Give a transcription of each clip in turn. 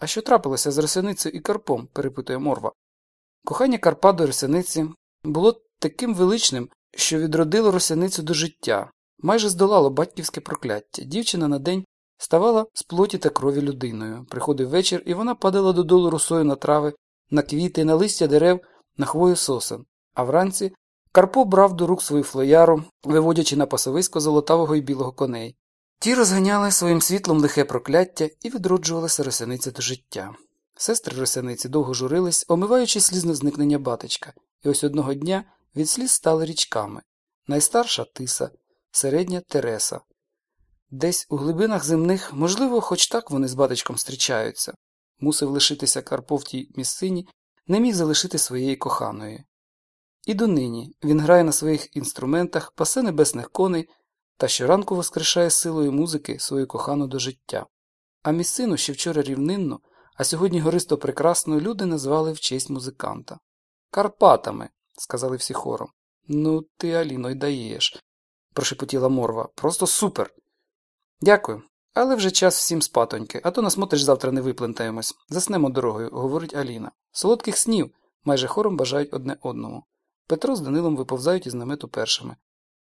А що трапилося з росяницею і Карпом? перепитує морва. Кохання Карпа до росяниці було таким величним, що відродило росяницю до життя, майже здолало батьківське прокляття. Дівчина на день ставала з плоті та крові людиною. Приходив вечір, і вона падала додолу росою на трави, на квіти, на листя дерев, на хвою сосен. А вранці Карпо брав до рук свою флояру, виводячи на пасовисько золотавого і білого коней. Ті розганяли своїм світлом лихе прокляття і відроджувалася росяниця до життя. Сестри росяниці довго журились, омиваючи слізне зникнення батечка, і ось одного дня від сліз стали річками найстарша тиса, середня Тереса. Десь у глибинах земних, можливо, хоч так вони з батечком зустрічаються. Мусив лишитися Карпо в тій місцині, не міг залишити своєї коханої. І донині він грає на своїх інструментах, пасе небесних коней та щоранку воскрешає силою музики свою кохану до життя. А місцину ще вчора рівнинно, а сьогодні гористо прекрасно люди назвали в честь музиканта. Карпатами, сказали всі хором. Ну, ти, Аліно, й даєш, прошепотіла морва. Просто супер. Дякую. Але вже час всім спатоньки, а то насмотриш завтра не виплентаємось. Заснемо дорогою, говорить Аліна. Солодких снів, майже хором бажають одне одному. Петро з Данилом виповзають із намету першими.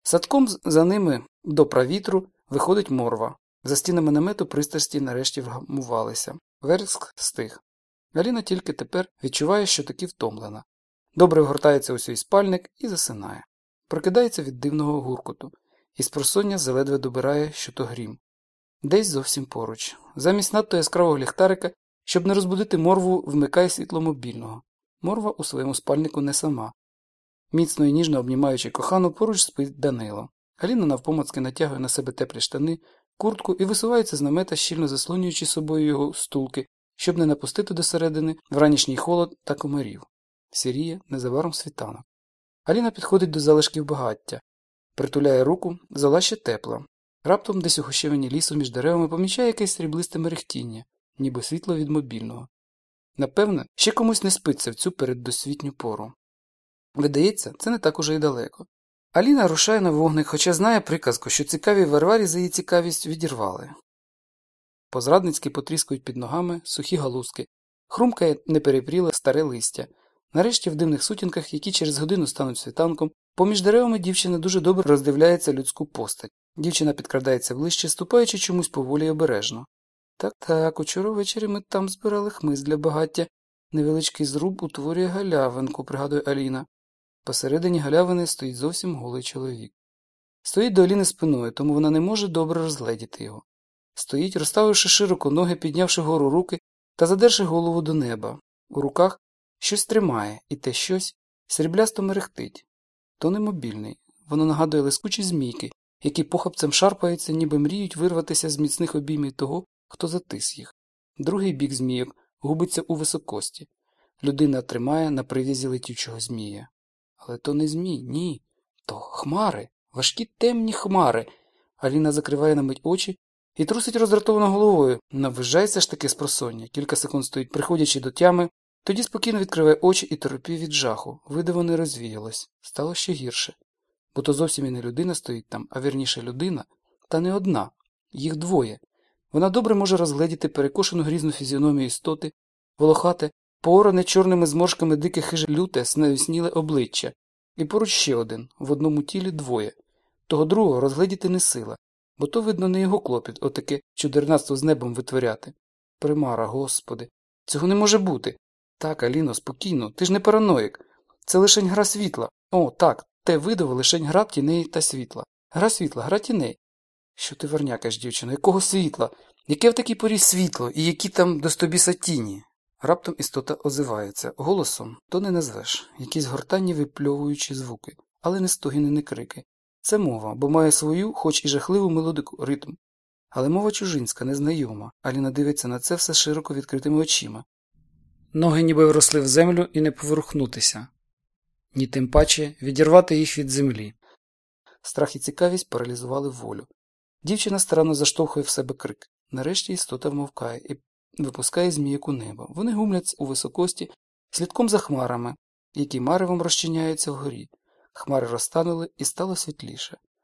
Садком за ними до правітру виходить морва. За стінами намету пристрасті нарешті вгамувалися. Верск стих. Аліна тільки тепер відчуває, що таки втомлена. Добре вгортається у свій спальник і засинає. Прокидається від дивного гуркоту, і спросоння заледве добирає, що то грім. Десь зовсім поруч. Замість надто яскравого ліхтарика, щоб не розбудити морву, вмикає світло мобільного. Морва у своєму спальнику не сама. Міцно і ніжно обнімаючи кохану, поруч спить Данило. Галіна навпомацки натягує на себе теплі штани, куртку і висувається з намета, щільно заслонюючи собою його стулки, щоб не напустити до середини вранішній холод та комарів. Сіріє незабаром світанок. Аліна підходить до залишків багаття, притуляє руку, зола ще тепла. Раптом десь у гущевині лісу між деревами помічає якесь сріблисте мерехтіння, ніби світло від мобільного. Напевне, ще комусь не спиться в цю переддосвітню пору. Видається, це не так уже й далеко. Аліна рушає на вогник, хоча знає приказку, що цікаві Варварі за її цікавість відірвали. Позрадницьки потріскують під ногами сухі галузки, хрумкає неперепріле старе листя. Нарешті в дивних сутінках, які через годину стануть світанком, поміж деревами дівчина дуже добре роздивляється людську постать. Дівчина підкрадається ближче, ступаючи чомусь поволі й обережно. Так так, учора ввечері ми там збирали хмиз для багаття. Невеличкий зруб утворює галявинку, пригадує Аліна. Посередині галявини стоїть зовсім голий чоловік. Стоїть до Аліни спиною, тому вона не може добре розгледіти його. Стоїть, розставивши широко ноги, піднявши гору руки та задерши голову до неба. У руках щось тримає, і те щось сріблясто мерехтить. То не мобільний. Воно нагадує лискучі змійки, які похапцем шарпаються, ніби мріють вирватися з міцних обіймів того, хто затис їх. Другий бік змійок губиться у високості. Людина тримає на прив'язі летючого змія. Але то не змій, ні. То хмари, важкі темні хмари. Аліна закриває на мить очі і трусить роздратовано головою. Навижається ж таки з просоння. Кілька секунд стоїть, приходячи до тями, тоді спокійно відкриває очі і торопів від жаху. Видиво не розвіялось. Стало ще гірше. Бо то зовсім і не людина стоїть там, а вірніше людина, та не одна. Їх двоє. Вона добре може розгледіти перекошену грізну фізіономію істоти, волохате, пооране чорними зморшками дике хиже люте, снеосніле обличчя, і поруч ще один, в одному тілі двоє. Того другого розгледіти не сила, бо то, видно, не його клопіт, отаке чудернацтво з небом витворяти. Примара, господи, цього не може бути. Так, Аліно, спокійно, ти ж не параноїк. Це лишень гра світла. О, так, те видово лишень гра тіней та світла. Гра світла, гра тіней. Що ти вернякаєш, дівчино, якого світла? Яке в такій порі світло, і які там до стобіса тіні? Раптом істота озивається. Голосом то не назвеш, якісь гортанні випльовуючі звуки, але не стогіни, не крики. Це мова, бо має свою, хоч і жахливу мелодику, ритм. Але мова чужинська, незнайома, Аліна дивиться на це все широко відкритими очима. Ноги ніби вросли в землю і не поворухнутися, ні тим паче відірвати їх від землі. Страх і цікавість паралізували волю. Дівчина старанно заштовхує в себе крик. Нарешті істота вмовкає і випускає змійку небо. Вони гумлять у високості, слідком за хмарами, які маревом розчиняються вгорі. Хмари розтанули і стало світліше.